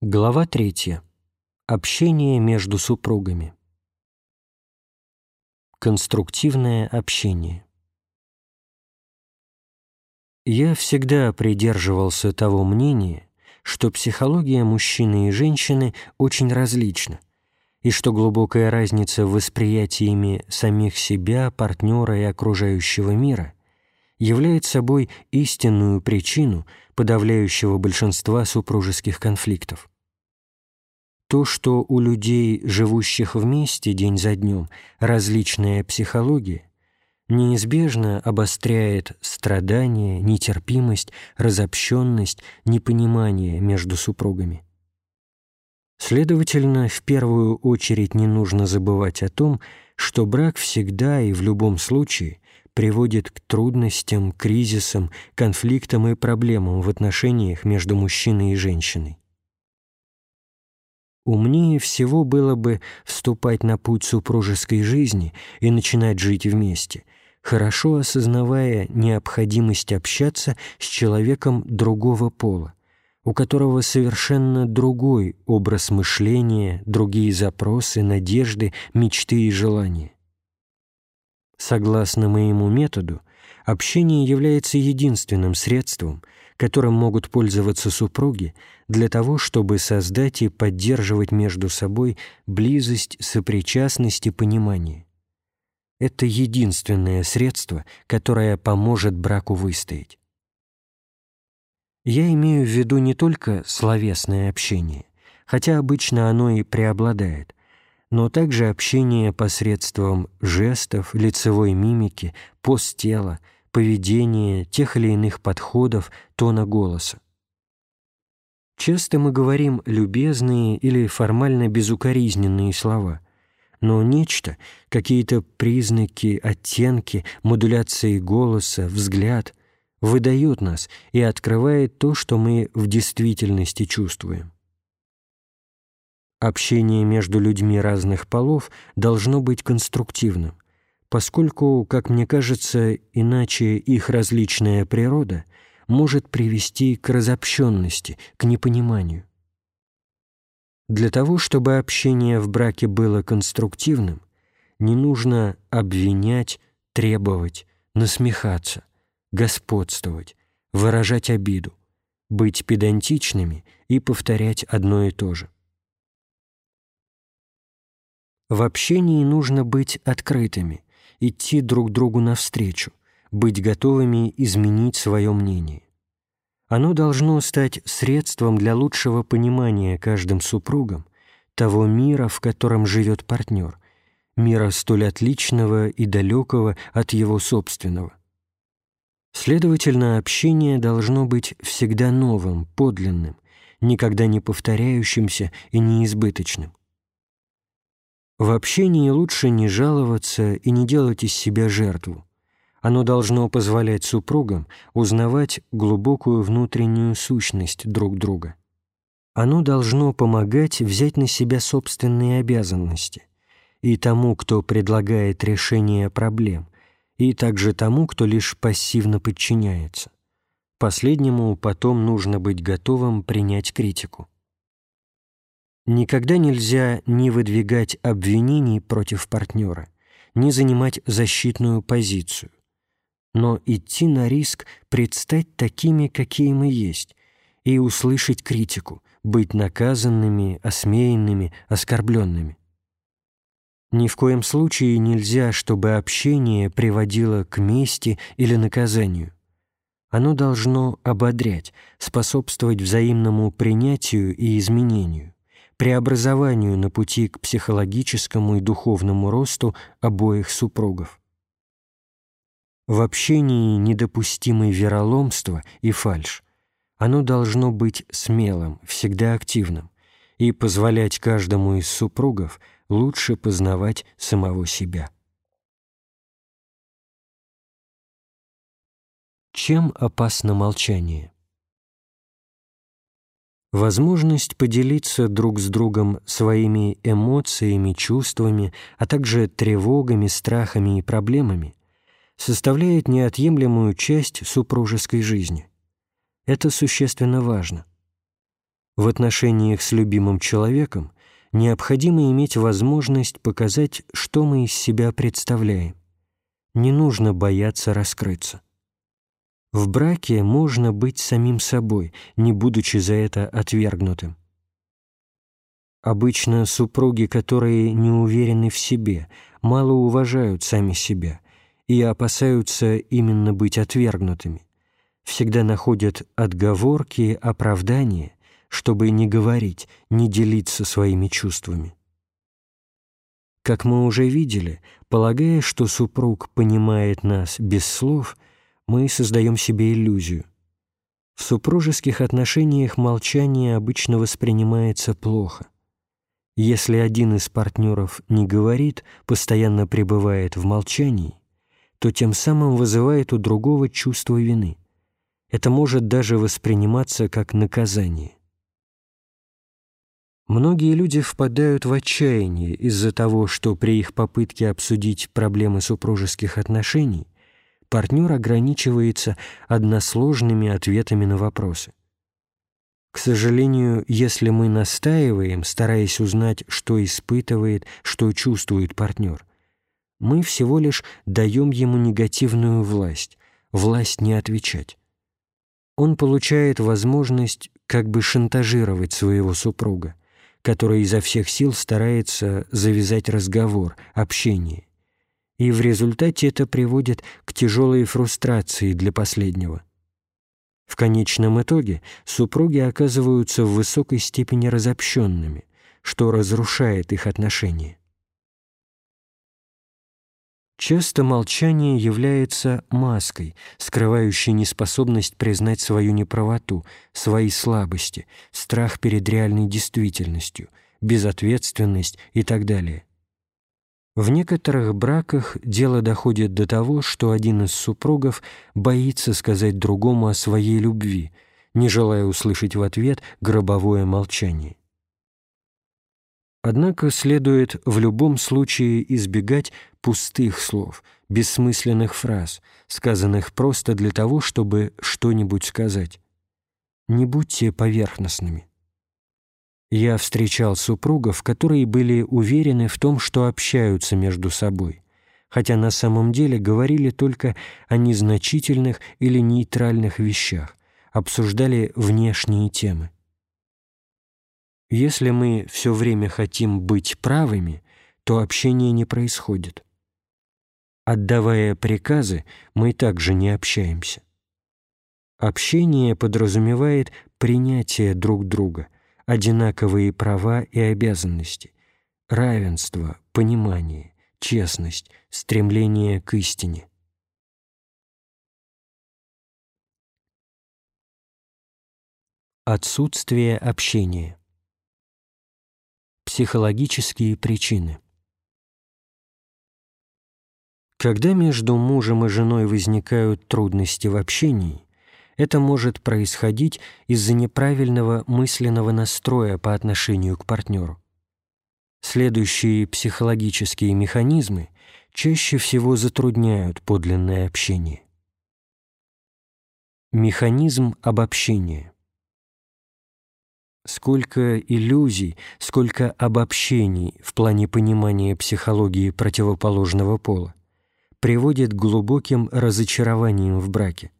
Глава 3. Общение между супругами. Конструктивное общение. Я всегда придерживался того мнения, что психология мужчины и женщины очень различна, и что глубокая разница в восприятиями самих себя, партнера и окружающего мира является собой истинную причину подавляющего большинства супружеских конфликтов. То, что у людей, живущих вместе день за днем, различная психология, неизбежно обостряет страдания, нетерпимость, разобщенность, непонимание между супругами. Следовательно, в первую очередь не нужно забывать о том, что брак всегда и в любом случае приводит к трудностям, кризисам, конфликтам и проблемам в отношениях между мужчиной и женщиной. Умнее всего было бы вступать на путь супружеской жизни и начинать жить вместе, хорошо осознавая необходимость общаться с человеком другого пола, у которого совершенно другой образ мышления, другие запросы, надежды, мечты и желания. Согласно моему методу, общение является единственным средством, которым могут пользоваться супруги для того, чтобы создать и поддерживать между собой близость, сопричастность и понимание. Это единственное средство, которое поможет браку выстоять. Я имею в виду не только словесное общение, хотя обычно оно и преобладает, но также общение посредством жестов, лицевой мимики, пост тела, поведения, тех или иных подходов, тона голоса. Часто мы говорим любезные или формально безукоризненные слова, но нечто, какие-то признаки, оттенки, модуляции голоса, взгляд выдает нас и открывает то, что мы в действительности чувствуем. Общение между людьми разных полов должно быть конструктивным, поскольку, как мне кажется, иначе их различная природа может привести к разобщенности, к непониманию. Для того, чтобы общение в браке было конструктивным, не нужно обвинять, требовать, насмехаться, господствовать, выражать обиду, быть педантичными и повторять одно и то же. В общении нужно быть открытыми, идти друг другу навстречу, быть готовыми изменить свое мнение. Оно должно стать средством для лучшего понимания каждым супругом того мира, в котором живет партнер, мира столь отличного и далекого от его собственного. Следовательно, общение должно быть всегда новым, подлинным, никогда не повторяющимся и неизбыточным. В общении лучше не жаловаться и не делать из себя жертву. Оно должно позволять супругам узнавать глубокую внутреннюю сущность друг друга. Оно должно помогать взять на себя собственные обязанности и тому, кто предлагает решение проблем, и также тому, кто лишь пассивно подчиняется. Последнему потом нужно быть готовым принять критику. Никогда нельзя ни выдвигать обвинений против партнера, ни занимать защитную позицию, но идти на риск предстать такими, какие мы есть, и услышать критику, быть наказанными, осмеянными, оскорбленными. Ни в коем случае нельзя, чтобы общение приводило к мести или наказанию. Оно должно ободрять, способствовать взаимному принятию и изменению преобразованию на пути к психологическому и духовному росту обоих супругов. В общении недопустимы вероломство и фальшь. Оно должно быть смелым, всегда активным и позволять каждому из супругов лучше познавать самого себя. Чем опасно молчание? Возможность поделиться друг с другом своими эмоциями, чувствами, а также тревогами, страхами и проблемами составляет неотъемлемую часть супружеской жизни. Это существенно важно. В отношениях с любимым человеком необходимо иметь возможность показать, что мы из себя представляем. Не нужно бояться раскрыться. В браке можно быть самим собой, не будучи за это отвергнутым. Обычно супруги, которые не уверены в себе, мало уважают сами себя и опасаются именно быть отвергнутыми, всегда находят отговорки, оправдания, чтобы не говорить, не делиться своими чувствами. Как мы уже видели, полагая, что супруг понимает нас без слов – мы создаем себе иллюзию. В супружеских отношениях молчание обычно воспринимается плохо. Если один из партнеров не говорит, постоянно пребывает в молчании, то тем самым вызывает у другого чувство вины. Это может даже восприниматься как наказание. Многие люди впадают в отчаяние из-за того, что при их попытке обсудить проблемы супружеских отношений – партнер ограничивается односложными ответами на вопросы. К сожалению, если мы настаиваем, стараясь узнать, что испытывает, что чувствует партнер, мы всего лишь даем ему негативную власть, власть не отвечать. Он получает возможность как бы шантажировать своего супруга, который изо всех сил старается завязать разговор, общение и в результате это приводит к тяжелой фрустрации для последнего. В конечном итоге супруги оказываются в высокой степени разобщенными, что разрушает их отношения. Часто молчание является маской, скрывающей неспособность признать свою неправоту, свои слабости, страх перед реальной действительностью, безответственность и так далее. В некоторых браках дело доходит до того, что один из супругов боится сказать другому о своей любви, не желая услышать в ответ гробовое молчание. Однако следует в любом случае избегать пустых слов, бессмысленных фраз, сказанных просто для того, чтобы что-нибудь сказать. Не будьте поверхностными. Я встречал супругов, которые были уверены в том, что общаются между собой, хотя на самом деле говорили только о незначительных или нейтральных вещах, обсуждали внешние темы. Если мы все время хотим быть правыми, то общение не происходит. Отдавая приказы, мы также не общаемся. Общение подразумевает принятие друг друга – одинаковые права и обязанности, равенство, понимание, честность, стремление к истине. Отсутствие общения. Психологические причины. Когда между мужем и женой возникают трудности в общении, это может происходить из-за неправильного мысленного настроя по отношению к партнеру. Следующие психологические механизмы чаще всего затрудняют подлинное общение. Механизм обобщения. Сколько иллюзий, сколько обобщений в плане понимания психологии противоположного пола приводит к глубоким разочарованиям в браке.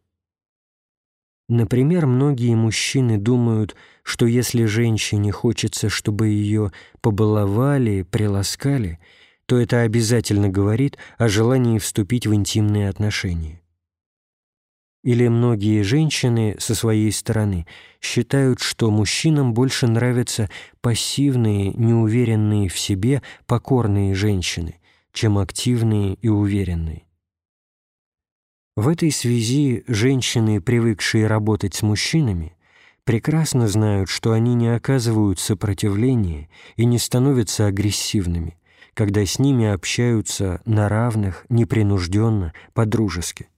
Например, многие мужчины думают, что если женщине хочется, чтобы ее побаловали, приласкали, то это обязательно говорит о желании вступить в интимные отношения. Или многие женщины со своей стороны считают, что мужчинам больше нравятся пассивные, неуверенные в себе, покорные женщины, чем активные и уверенные. В этой связи женщины, привыкшие работать с мужчинами, прекрасно знают, что они не оказывают сопротивления и не становятся агрессивными, когда с ними общаются на равных, непринужденно, по-дружески.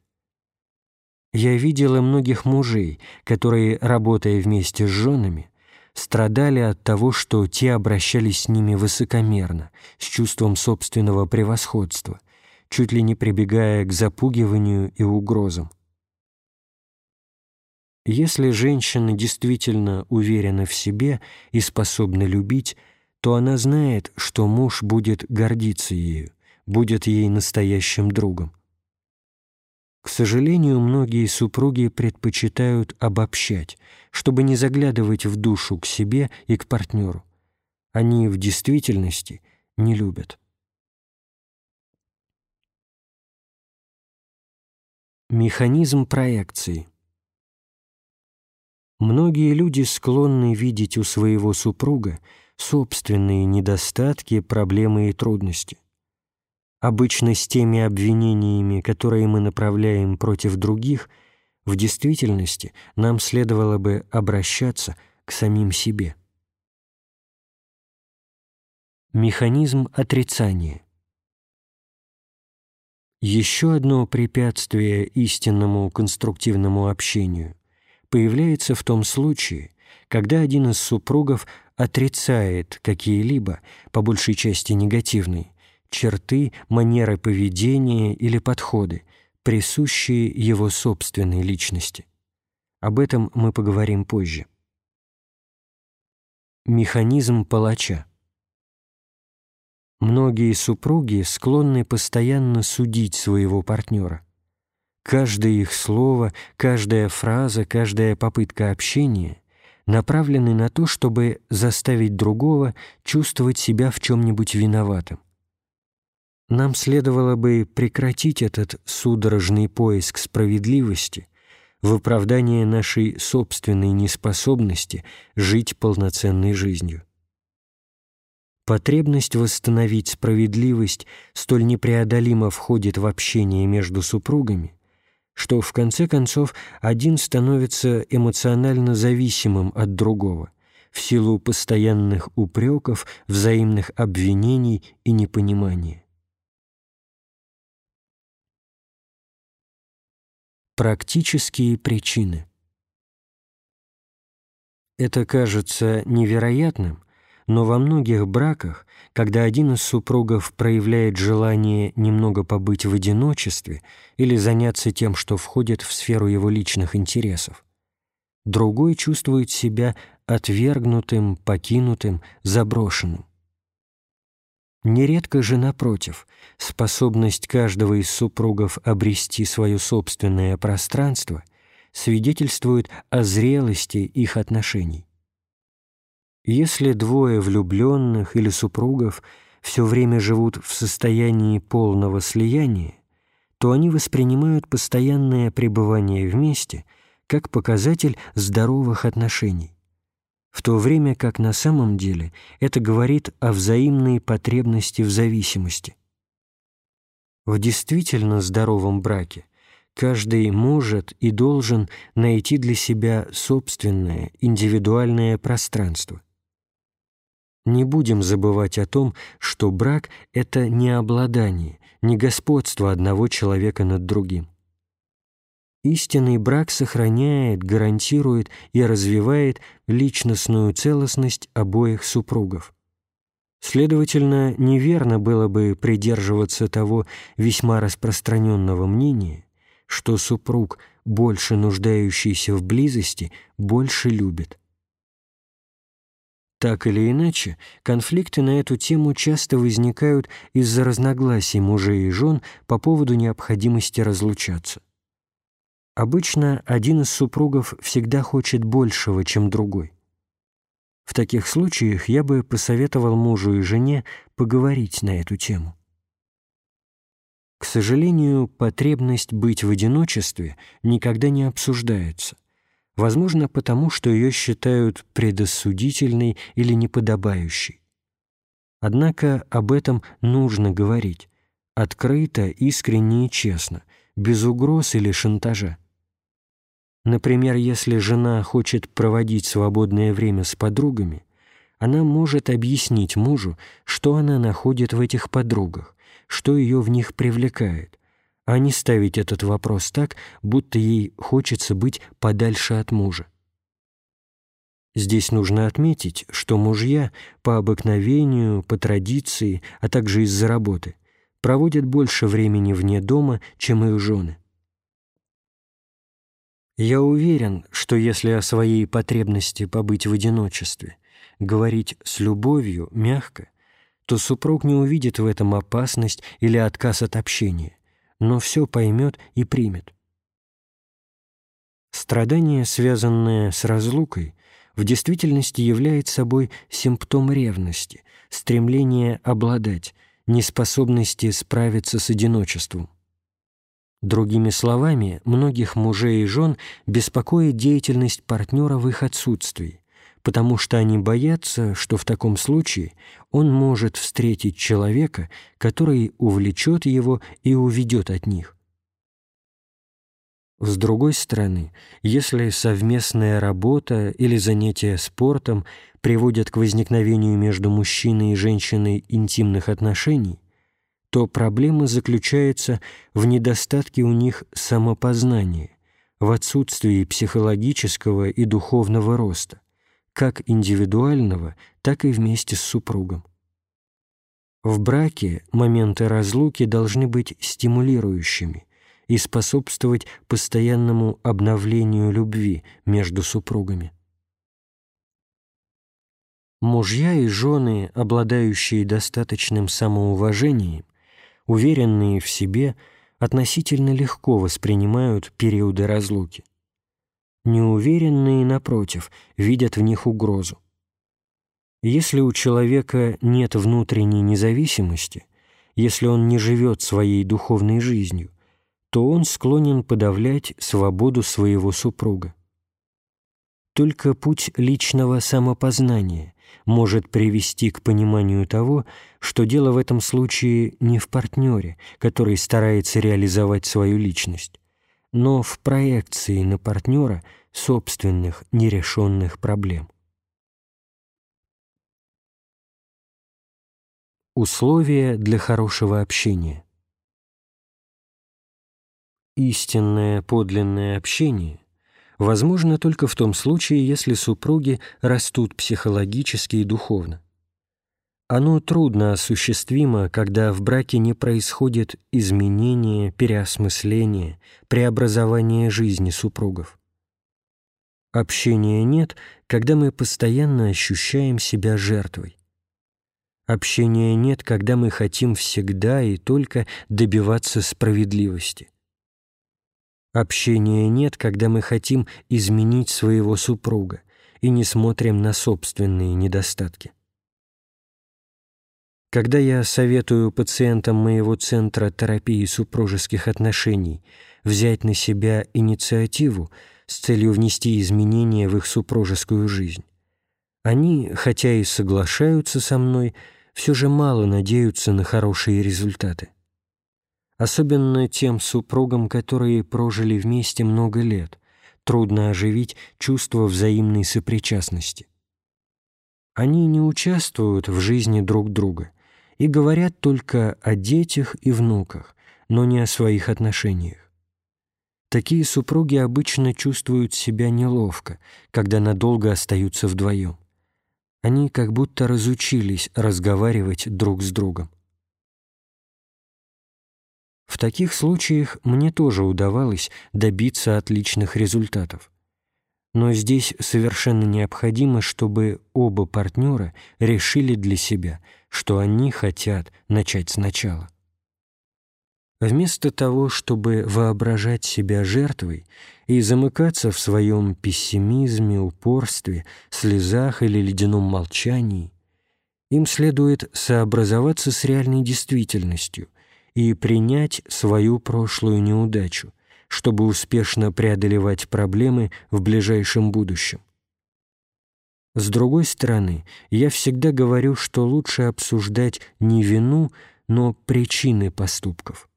Я видела многих мужей, которые, работая вместе с женами, страдали от того, что те обращались с ними высокомерно, с чувством собственного превосходства – чуть ли не прибегая к запугиванию и угрозам. Если женщина действительно уверена в себе и способна любить, то она знает, что муж будет гордиться ею, будет ей настоящим другом. К сожалению, многие супруги предпочитают обобщать, чтобы не заглядывать в душу к себе и к партнеру. Они в действительности не любят. Механизм проекции. Многие люди склонны видеть у своего супруга собственные недостатки, проблемы и трудности – Обычно с теми обвинениями, которые мы направляем против других, в действительности нам следовало бы обращаться к самим себе. Механизм отрицания Еще одно препятствие истинному конструктивному общению появляется в том случае, когда один из супругов отрицает какие-либо, по большей части негативные, черты, манеры поведения или подходы, присущие его собственной личности. Об этом мы поговорим позже. Механизм палача. Многие супруги склонны постоянно судить своего партнера. Каждое их слово, каждая фраза, каждая попытка общения направлены на то, чтобы заставить другого чувствовать себя в чем-нибудь виноватым. Нам следовало бы прекратить этот судорожный поиск справедливости в оправдание нашей собственной неспособности жить полноценной жизнью. Потребность восстановить справедливость столь непреодолимо входит в общение между супругами, что в конце концов один становится эмоционально зависимым от другого в силу постоянных упреков, взаимных обвинений и непонимания. Практические причины. Это кажется невероятным, но во многих браках, когда один из супругов проявляет желание немного побыть в одиночестве или заняться тем, что входит в сферу его личных интересов, другой чувствует себя отвергнутым, покинутым, заброшенным. Нередко же, напротив, способность каждого из супругов обрести свое собственное пространство свидетельствует о зрелости их отношений. Если двое влюбленных или супругов все время живут в состоянии полного слияния, то они воспринимают постоянное пребывание вместе как показатель здоровых отношений в то время как на самом деле это говорит о взаимной потребности в зависимости. В действительно здоровом браке каждый может и должен найти для себя собственное индивидуальное пространство. Не будем забывать о том, что брак — это не обладание, не господство одного человека над другим. Истинный брак сохраняет, гарантирует и развивает личностную целостность обоих супругов. Следовательно, неверно было бы придерживаться того весьма распространенного мнения, что супруг, больше нуждающийся в близости, больше любит. Так или иначе, конфликты на эту тему часто возникают из-за разногласий мужей и жен по поводу необходимости разлучаться. Обычно один из супругов всегда хочет большего, чем другой. В таких случаях я бы посоветовал мужу и жене поговорить на эту тему. К сожалению, потребность быть в одиночестве никогда не обсуждается, возможно, потому что ее считают предосудительной или неподобающей. Однако об этом нужно говорить, открыто, искренне и честно, без угроз или шантажа. Например, если жена хочет проводить свободное время с подругами, она может объяснить мужу, что она находит в этих подругах, что ее в них привлекает, а не ставить этот вопрос так, будто ей хочется быть подальше от мужа. Здесь нужно отметить, что мужья по обыкновению, по традиции, а также из-за работы проводят больше времени вне дома, чем их жены. Я уверен, что если о своей потребности побыть в одиночестве говорить с любовью, мягко, то супруг не увидит в этом опасность или отказ от общения, но все поймет и примет. Страдание, связанное с разлукой, в действительности является собой симптом ревности, стремления обладать, неспособности справиться с одиночеством. Другими словами, многих мужей и жен беспокоит деятельность партнера в их отсутствии, потому что они боятся, что в таком случае он может встретить человека, который увлечет его и уведет от них. С другой стороны, если совместная работа или занятие спортом приводят к возникновению между мужчиной и женщиной интимных отношений, то проблема заключается в недостатке у них самопознания, в отсутствии психологического и духовного роста, как индивидуального, так и вместе с супругом. В браке моменты разлуки должны быть стимулирующими, и способствовать постоянному обновлению любви между супругами. Мужья и жены, обладающие достаточным самоуважением, уверенные в себе, относительно легко воспринимают периоды разлуки. Неуверенные, напротив, видят в них угрозу. Если у человека нет внутренней независимости, если он не живет своей духовной жизнью, то он склонен подавлять свободу своего супруга. Только путь личного самопознания может привести к пониманию того, что дело в этом случае не в партнере, который старается реализовать свою личность, но в проекции на партнера собственных нерешенных проблем. Условия для хорошего общения – истинное подлинное общение возможно только в том случае, если супруги растут психологически и духовно. Оно трудно осуществимо, когда в браке не происходит изменение, переосмысление, преобразование жизни супругов. Общения нет, когда мы постоянно ощущаем себя жертвой. Общения нет, когда мы хотим всегда и только добиваться справедливости. Общения нет, когда мы хотим изменить своего супруга и не смотрим на собственные недостатки. Когда я советую пациентам моего центра терапии супружеских отношений взять на себя инициативу с целью внести изменения в их супружескую жизнь, они, хотя и соглашаются со мной, все же мало надеются на хорошие результаты особенно тем супругам, которые прожили вместе много лет, трудно оживить чувство взаимной сопричастности. Они не участвуют в жизни друг друга и говорят только о детях и внуках, но не о своих отношениях. Такие супруги обычно чувствуют себя неловко, когда надолго остаются вдвоем. Они как будто разучились разговаривать друг с другом. В таких случаях мне тоже удавалось добиться отличных результатов. Но здесь совершенно необходимо, чтобы оба партнера решили для себя, что они хотят начать сначала. Вместо того, чтобы воображать себя жертвой и замыкаться в своем пессимизме, упорстве, слезах или ледяном молчании, им следует сообразоваться с реальной действительностью – и принять свою прошлую неудачу, чтобы успешно преодолевать проблемы в ближайшем будущем. С другой стороны, я всегда говорю, что лучше обсуждать не вину, но причины поступков.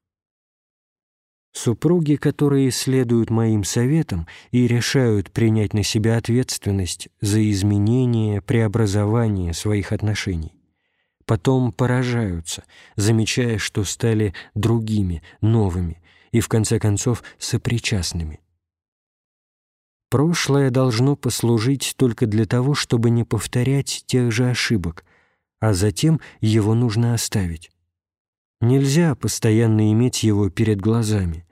Супруги, которые следуют моим советам и решают принять на себя ответственность за изменение, преобразование своих отношений, потом поражаются, замечая, что стали другими, новыми и, в конце концов, сопричастными. Прошлое должно послужить только для того, чтобы не повторять тех же ошибок, а затем его нужно оставить. Нельзя постоянно иметь его перед глазами,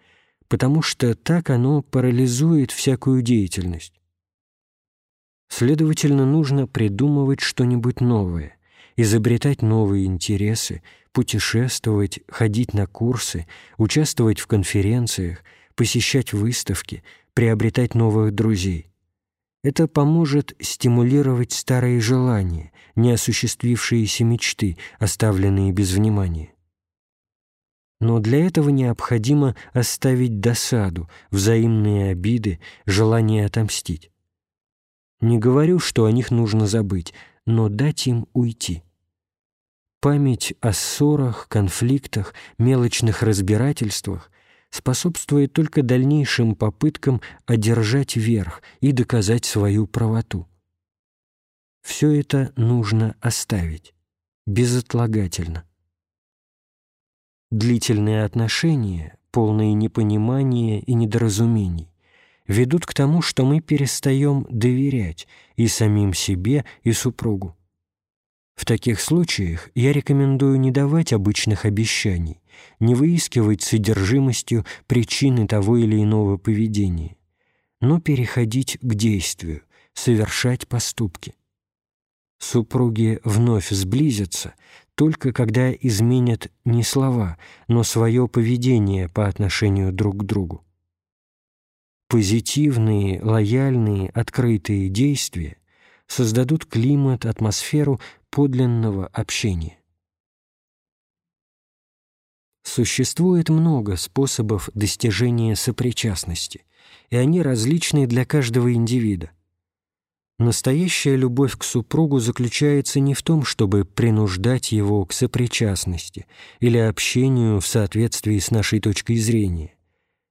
потому что так оно парализует всякую деятельность. Следовательно, нужно придумывать что-нибудь новое, изобретать новые интересы, путешествовать, ходить на курсы, участвовать в конференциях, посещать выставки, приобретать новых друзей. Это поможет стимулировать старые желания, неосуществившиеся мечты, оставленные без внимания. Но для этого необходимо оставить досаду, взаимные обиды, желание отомстить. Не говорю, что о них нужно забыть, но дать им уйти. Память о ссорах, конфликтах, мелочных разбирательствах способствует только дальнейшим попыткам одержать верх и доказать свою правоту. Все это нужно оставить, безотлагательно. Длительные отношения, полные непонимания и недоразумений, ведут к тому, что мы перестаем доверять и самим себе, и супругу. В таких случаях я рекомендую не давать обычных обещаний, не выискивать содержимостью причины того или иного поведения, но переходить к действию, совершать поступки. Супруги вновь сблизятся только когда изменят не слова, но свое поведение по отношению друг к другу позитивные, лояльные, открытые действия создадут климат, атмосферу подлинного общения. Существует много способов достижения сопричастности, и они различны для каждого индивида. Настоящая любовь к супругу заключается не в том, чтобы принуждать его к сопричастности или общению в соответствии с нашей точкой зрения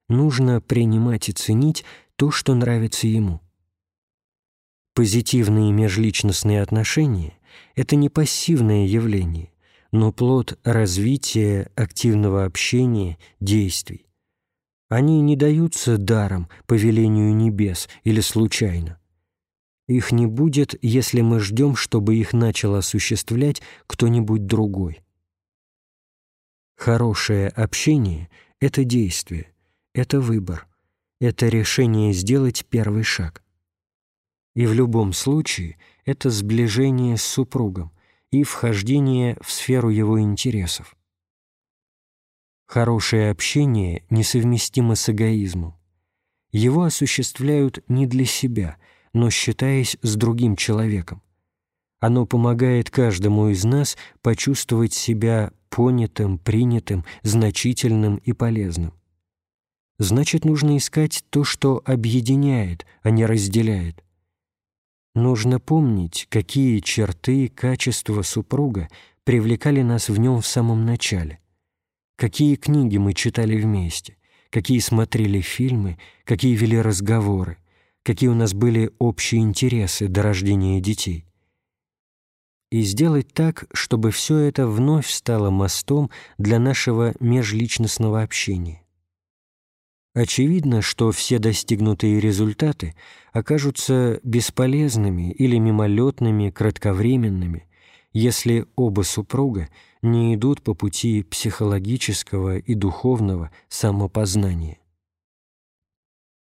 нужно принимать и ценить то, что нравится ему. Позитивные межличностные отношения – это не пассивное явление, но плод развития, активного общения, действий. Они не даются даром, по велению небес или случайно. Их не будет, если мы ждем, чтобы их начал осуществлять кто-нибудь другой. Хорошее общение – это действие, это выбор, это решение сделать первый шаг. И в любом случае это сближение с супругом и вхождение в сферу его интересов. Хорошее общение несовместимо с эгоизмом. Его осуществляют не для себя, но считаясь с другим человеком. Оно помогает каждому из нас почувствовать себя понятым, принятым, значительным и полезным значит, нужно искать то, что объединяет, а не разделяет. Нужно помнить, какие черты и качества супруга привлекали нас в нем в самом начале, какие книги мы читали вместе, какие смотрели фильмы, какие вели разговоры, какие у нас были общие интересы до рождения детей. И сделать так, чтобы все это вновь стало мостом для нашего межличностного общения. Очевидно, что все достигнутые результаты окажутся бесполезными или мимолетными, кратковременными, если оба супруга не идут по пути психологического и духовного самопознания.